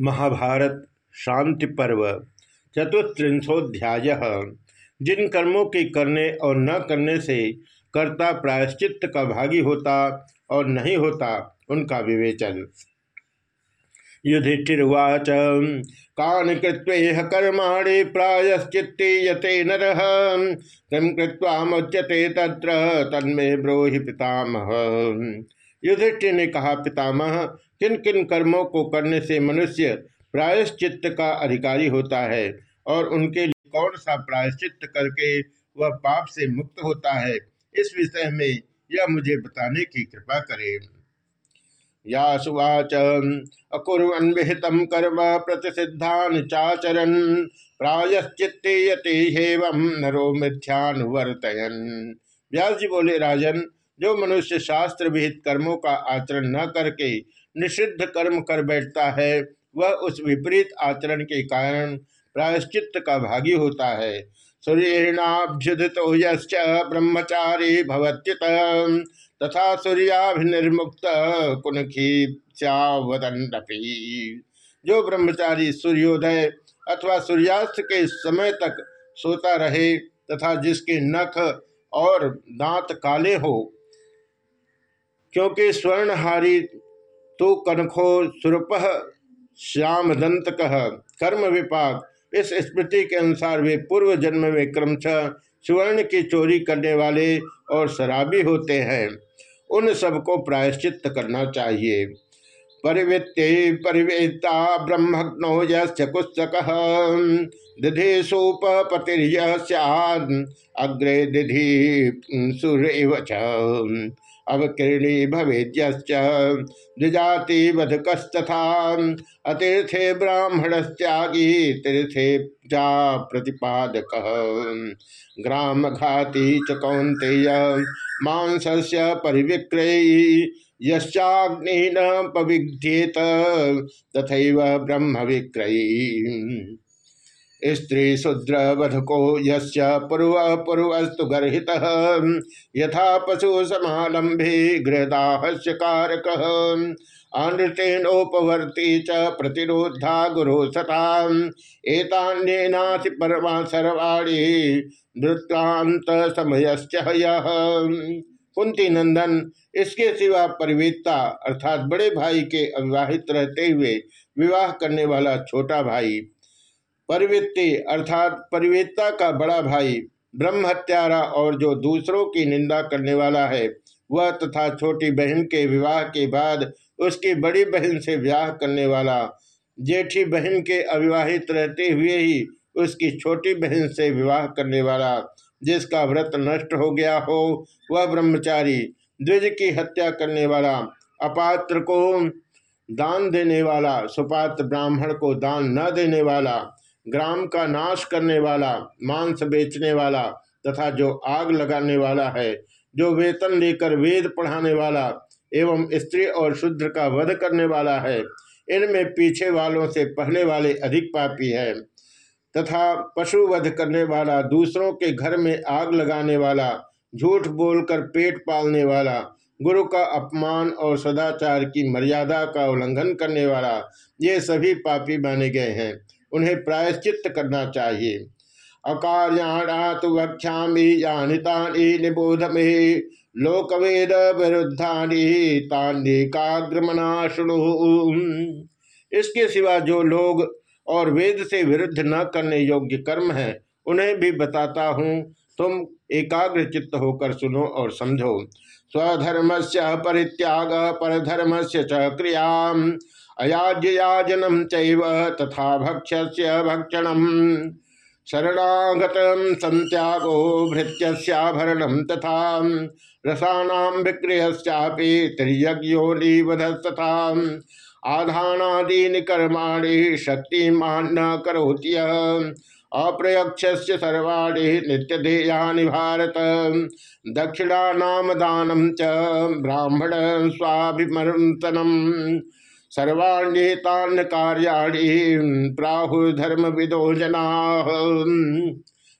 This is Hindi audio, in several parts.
महाभारत, शांति पर्व चतुस्त्रिंशोध्याय जिन कर्मों के करने और न करने से कर्ता प्रायश्चित का भागी होता और नहीं होता, उनका विवेचन। युधिष्ठिर्वाच, कान कृत्वेह कर्माणि प्रायश्चित्ते यते नर किं कृत्वा मुच्यते तत्र, तन्मे ब्रोहि पितामह। युधिष्ठिर ने कहा, पितामह किन किन कर्मों को करने से मनुष्य प्रायश्चित्त का अधिकारी होता है और उनके लिए कौन सा प्रायश्चित्त करके वह पाप से मुक्त होता है? इस विषय में यह मुझे बताने की कृपा करे। या सुवाच अकुर्वन विहित कर्म प्रतिषिद्धान चाचरन प्रायश्चित्ते यते हेवम नरो मिथ्यानुवर्तयन व्यास जी बोले, राजन जो मनुष्य शास्त्र विहित कर्मों का आचरण न करके निषिद्ध कर्म कर बैठता है, वह उस विपरीत आचरण के कारण प्रायश्चित का भागी होता है। ब्रह्मचारी भवत्युत, तथा सूर्याभिनिर्मुक्त कुनखीवदंडपी जो ब्रह्मचारी सूर्योदय अथवा सूर्यास्त के समय तक सोता रहे तथा जिसके नख और दांत काले हो क्योंकि स्वर्णहारी तो कनखो सुरप श्याम दंत कह कर्म विपाक, इस स्मृति के अनुसार वे पूर्व जन्म में क्रमशः सुवर्ण की चोरी करने वाले और शराबी होते हैं। उन सबको प्रायश्चित करना चाहिए। परिवृत्ति परिवेता ब्रह्मग्नो युस्तक दिधि सोपतिर्य अग्रे दिधि सूर्य अवकीर्णी भवेद्यश्च द्विजाति अतीर्थे ब्राह्मणस्त्यागी तीर्थे जा प्रतिपादक। ग्राम घाती च कौंतेय मांसस्य परिविक्रयी यश्चाग्नि न पविध्येत ब्रह्म विक्रयी स्त्री शूद्र वधको पूर्व पूर्वस्तु गर्हित। यथा पशु समालंबे गृहदाहस्य कारक अनृतेनोपवर्ती च प्रतिरोधा गुरु सता। एतान्येनासि परमा सर्वाणी वृत्तांत समयश्च कुंती नंदन, इसके सिवा परिवेदता अर्थात बड़े भाई के अविवाहित रहते हुए विवाह करने वाला छोटा भाई परिवृत्ति अर्थात परिवेदता का बड़ा भाई ब्रह्म हत्यारा और जो दूसरों की निंदा करने वाला है, वह तथा छोटी बहन के विवाह के बाद उसकी बड़ी बहन से विवाह करने वाला, जेठी बहन के अविवाहित रहते हुए ही उसकी छोटी बहन से विवाह करने वाला, जिसका व्रत नष्ट हो गया हो, वह ब्रह्मचारी, द्विज की हत्या करने वाला, अपात्र को दान देने वाला, सुपात्र ब्राह्मण को दान न देने वाला ग्राम का नाश करने वाला, मांस बेचने वाला तथा जो आग लगाने वाला है, जो वेतन लेकर वेद पढ़ाने वाला एवं स्त्री और शुद्र का वध करने वाला है, इनमें पीछे वालों से पहले वाले अधिक पापी है तथा पशु वध करने वाला, दूसरों के घर में आग लगाने वाला, झूठ बोलकर पेट पालने वाला, गुरु का अपमान और सदाचार की मर्यादा का उल्लंघन करने वाला, ये सभी पापी माने गए हैं। उन्हें प्रायश्चित करना चाहिए। अकार्याणा तो निबोध में लोकवेद विरुद्धानी शुणु इसके सिवा जो लोग और वेद से विरुद्ध न करने योग्य कर्म है, उन्हें भी बताता हूँ, तुम एकाग्र चित्त होकर सुनो और समझो। स्वधर्म से परित्याग परधर्म से च क्रिया अयाज्ययाजनम चैव तथा भक्ष्य भक्षणम। शरणागत संत्यागो भृत्याभरण तथा रसानाम विक्रयश्चापि त्रियज्ञोलिवधस्तथा आधानादीन कर्माणि शक्तिमान न करोत्य अप्रयक्ष सर्वाणी नित्यधेयानि भारत। दक्षिणा दानम च ब्राह्मण स्वाभिमर्तनम। सर्वाण्येतान कार्याणी प्राहुर्धर्म विदो जना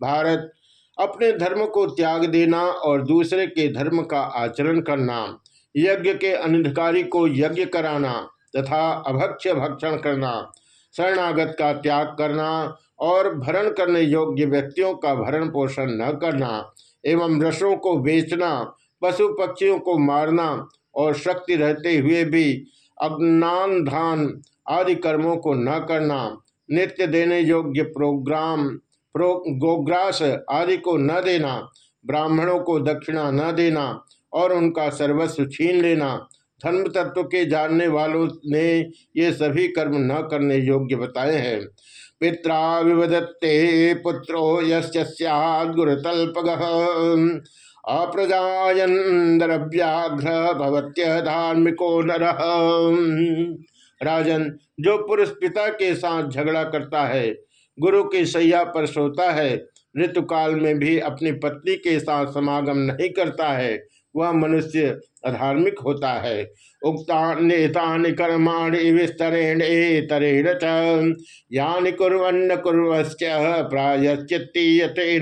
भारत अपने धर्म को त्याग देना और दूसरे के धर्म का आचरण करना, यज्ञ के अनधिकारी को यज्ञ कराना तथा अभक्ष्य भक्षण करना, शरणागत का त्याग करना और भरण करने योग्य व्यक्तियों का भरण पोषण न करना, एवं रसों को बेचना, पशु पक्षियों को मारना और शक्ति रहते हुए भी अज्ञान धान आदि कर्मों को न करना, नित्य देने योग्य प्रोग्राम, प्रो, गोग्रास आदि को न देना, ब्राह्मणों को दक्षिणा न देना और उनका सर्वस्व छीन लेना धर्म तत्व के जानने वालों ने ये सभी कर्म न करने योग्य बताए हैं। पिता विवदत्ते पुत्रो युरुतल्पग अप्रजायन्द्रव्याघ्र भवत्य धार्मिको नर। राजन, जो पुरुष पिता के साथ झगड़ा करता है, गुरु की सैया पर सोता है, ऋतुकाल में भी अपनी पत्नी के साथ समागम नहीं करता है, वह मनुष्य अधार्मिक होता है। उक्ता नेता कर्माणि विस्तरेण तरेण यानि कुरन्न कुर्वश्च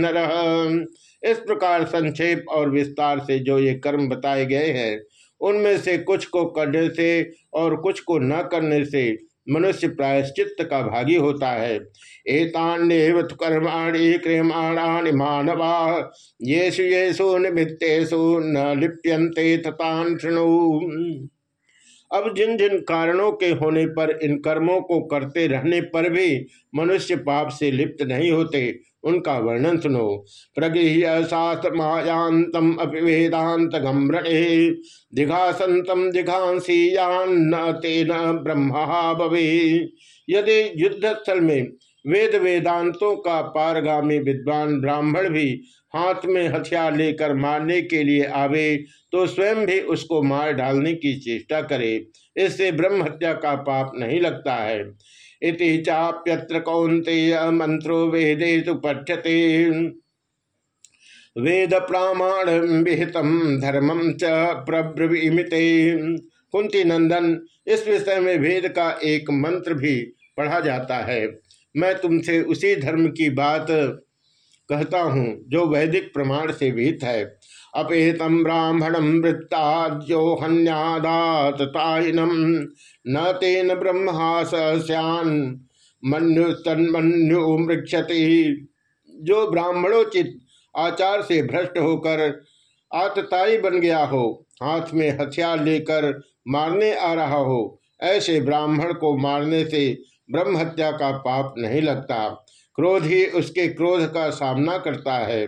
नर। इस प्रकार संक्षेप और विस्तार से जो ये कर्म बताए गए हैं, उनमें से कुछ को करने से और कुछ को न करने से मनुष्य प्रायश्चित का भागी होता है। एतान्यव कर्माणि क्रियमाणानि मानवा, येषु येषु निमित्तेषु न लिप्यन्ते ततान अब जिन जिन कारणों के होने पर इन कर्मों को करते रहने पर भी मनुष्य पाप से लिप्त नहीं होते, उनका वर्णन सुनो। प्रगृह्य शास्त्र मायांतम अपिवेदांत गमृणे दिघासंतम दिघांसी तेन ब्रह्मा भवे। यदि युद्ध स्थल में वेद वेदांतों का पारगामी विद्वान ब्राह्मण भी हाथ में हथियार लेकर मारने के लिए आवे तो स्वयं भी उसको मार डालने की चेष्टा करे। इससे ब्रह्म हत्या का पाप नहीं लगता है। इति चाप्यत्र कौंतेय मंत्रो वेदे तो पठ्यते। वेद प्रामाण विहितम धर्मम च प्रब्रवीमिते। कुंती नंदन, इस विषय में वेद का एक मंत्र भी पढ़ा जाता है। मैं तुमसे उसी धर्म की बात कहता हूँ, जो वैदिक प्रमाण से विहित है। अपेतम ब्राह्मणम वृत्ताद्यो हन्यादातताइनम न तेन ब्रह्मास सैन मनु तन्मन्यु मृक्षति। जो ब्राह्मणोचित आचार से भ्रष्ट होकर आतताई बन गया हो, हाथ में हथियार लेकर मारने आ रहा हो, ऐसे ब्राह्मण को मारने से ब्रह्म हत्या का पाप नहीं लगता। क्रोध ही उसके क्रोध का सामना करता है।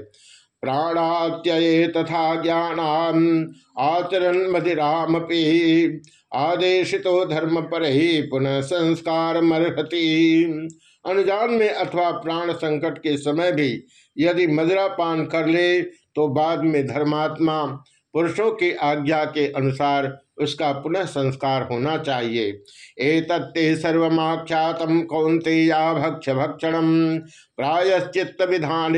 प्राणात्यये तथा ज्ञान आचरण मधिरामपि। आदेशितो धर्म पर ही पुनः संस्कार मरहती। अनुजान में अथवा प्राण संकट के समय भी यदि मदिरा पान कर ले तो बाद में धर्मात्मा पुरुषों की आज्ञा के अनुसार उसका पुनः संस्कार होना चाहिए। एतत्ते सर्वख्यातम कौंते या भक्ष भक्षण प्रायश्चित विधान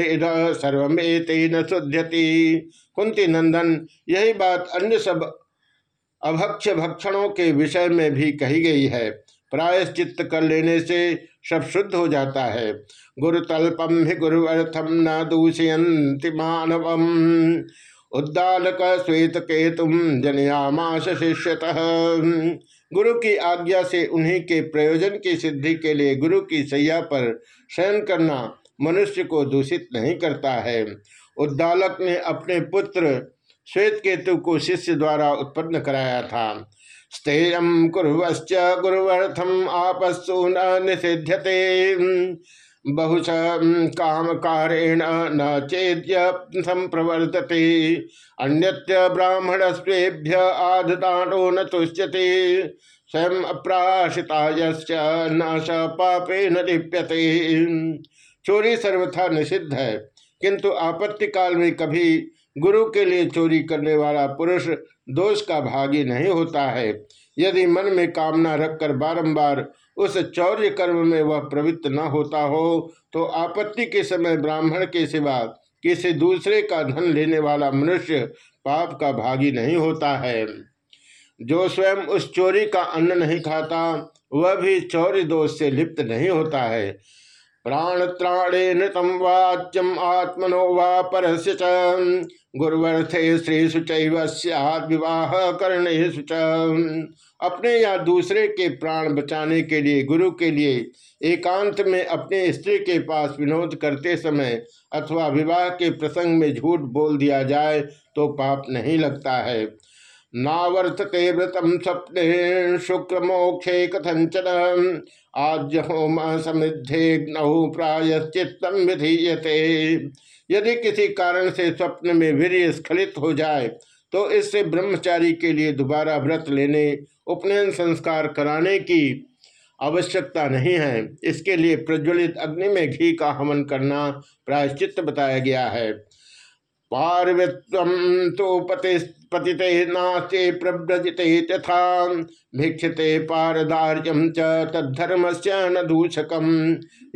सर्वेते न शुद्धति कुंती नंदन, यही बात अन्य सब अभक्ष भक्षणों के विषय में भी कही गई है। प्रायश्चित कर लेने से सब शुद्ध हो जाता है। गुरुतल्पम ही गुरुअर्थम न दूषयंति मानवम। उद्दालक श्वेत केतुम जनयामाश शिष्यतः। गुरु की आज्ञा से उन्हीं के प्रयोजन की सिद्धि के लिए गुरु की सैया पर शयन करना मनुष्य को दूषित नहीं करता है। उद्दालक ने अपने पुत्र श्वेत केतु को शिष्य द्वारा उत्पन्न कराया था। स्तेयम कुरश्च गुरुवर्थम आपस्सु न निषिध्यते। बहुश काम कारेण न चेद्य संप्रवर्तते अन्यत्र ब्राह्मण स्वेभ्य आधदानो न तुष्यते। स्वयं अप्राशिता न स पापे न लिप्यते। चोरी सर्वथा निषिद्ध है, किंतु आपत्ति काल में कभी गुरु के लिए चोरी करने वाला पुरुष दोष का भागी नहीं होता है। यदि मन में कामना रखकर बारंबार उस चौर्य कर्म में वह प्रवृत्त न होता हो तो आपत्ति के समय ब्राह्मण के सिवा किसी दूसरे का धन लेने वाला मनुष्य पाप का भागी नहीं होता है। जो स्वयं उस चोरी का अन्न नहीं खाता, वह भी चौर्य दोष से लिप्त नहीं होता है। प्राणत्राणे नृतम वाच्यम आत्मनो वा परस्य गुरुवर्थे श्री सुचैव विवाह सुच अपने या दूसरे के प्राण बचाने के लिए, गुरु के लिए एकांत में अपने स्त्री के पास विनोद करते समय अथवा विवाह के प्रसंग में झूठ बोल दिया जाए तो पाप नहीं लगता है। नावर्तते व्रतम स्वप्ने शुक्र मोक्षे कथंचन आज होम समृद्धे प्रायश्चित्तम विधीयते। यदि किसी कारण से स्वप्न में वीर स्खलित हो जाए तो इससे ब्रह्मचारी के लिए दोबारा व्रत लेने, उपनयन संस्कार कराने की आवश्यकता नहीं है। इसके लिए प्रज्वलित अग्नि में घी का हवन करना प्रायश्चित बताया गया है। तो पति पतिते नास्ते प्रव्रजते तथा भिक्षते पारदार्यम च से न दूषकम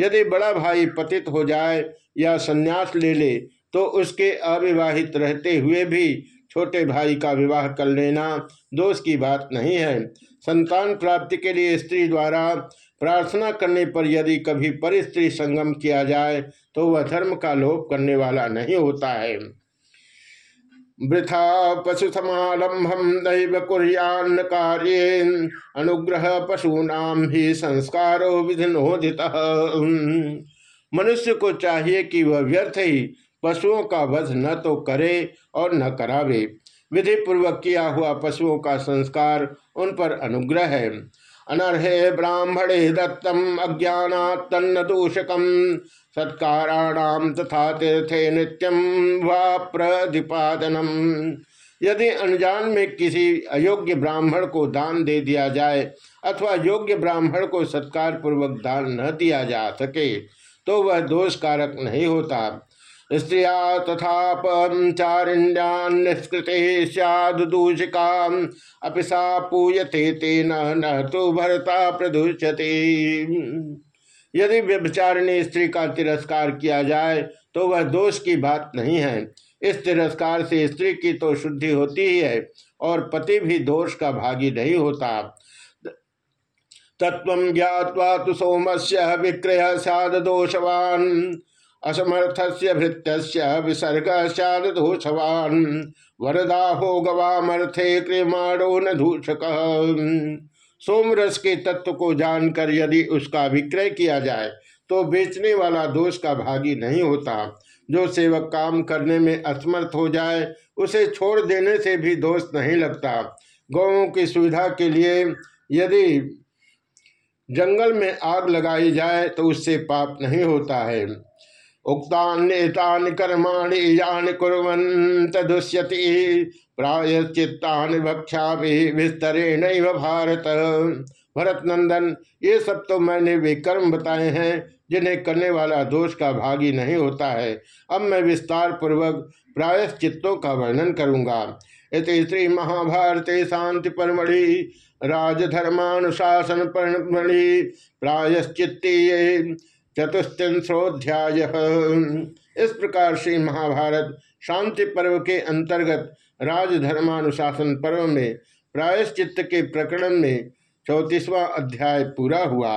यदि बड़ा भाई पतित हो जाए या संन्यास ले ले तो उसके अविवाहित रहते हुए भी छोटे भाई का विवाह कर लेना दोष की बात नहीं है। संतान प्राप्ति के लिए स्त्री द्वारा प्रार्थना करने पर यदि कभी पर स्त्री संगम किया जाए तो वह धर्म का लोप करने वाला नहीं होता है। वृथा पशु समालंबम दैव कुरियान्न कार्य अनुग्रह पशुनाम भी संस्कारो विधिनोदित। मनुष्य को चाहिए कि वह व्यर्थ ही पशुओं का वध न तो करे और न करावे। विधि पूर्वक किया हुआ पशुओं का संस्कार उन पर अनुग्रह है। अनर्हे ब्राह्मणे दत्तम अज्ञाना तन्न दूषकम सत्काराणाम तथा तीर्थे नित्यम व प्रतिपादनम यदि अनजान में किसी अयोग्य ब्राह्मण को दान दे दिया जाए अथवा योग्य ब्राह्मण को सत्कार पूर्वक दान न दिया जा सके तो वह दोष कारक नहीं होता। स्त्रिया तथापचारिण्यान निष्कृते सदूषिका अपिसा पूयते तेन न तो भरता प्रदूषते। यदि व्यभिचारिणी स्त्री का तिरस्कार किया जाए तो वह दोष की बात नहीं है। इस तिरस्कार से स्त्री की तो शुद्धि होती ही है, और पति भी दोष का भागी नहीं होता। तत्व ज्ञावा तो सोम से विक्रय सद दोषवान। असमर्थ से भृत्य विसर्ग सद दोषवान वरदा हो गवामर्थे क्रियमाणो न दूषक सोमरस के तत्व को जानकर यदि उसका विक्रय किया जाए तो बेचने वाला दोष का भागी नहीं होता। जो सेवक काम करने में असमर्थ हो जाए, उसे छोड़ देने से भी दोष नहीं लगता। गौों की सुविधा के लिए यदि जंगल में आग लगाई जाए तो उससे पाप नहीं होता है। उक्तान्यतान कर्माणि यान कुरंत दुष्यति प्रायश्चित्तान भक्षा भी विस्तरेण भारत। भरत नंदन ये सब तो मैंने वे कर्म बताए हैं, जिन्हें करने वाला दोष का भागी नहीं होता है। अब मैं विस्तार पूर्वक प्रायश्चित्तों का वर्णन करूँगा। इस श्री महाभारते शांति परमढ़ि राजधर्मानुशासन परमढ़ि प्रायश्चित्ती चतुस्त्रिंशोध्याय इस प्रकार श्री महाभारत शांति पर्व के अंतर्गत राजधर्मानुशासन पर्व में प्रायश्चित के प्रकरण में चौतीसवां अध्याय पूरा हुआ।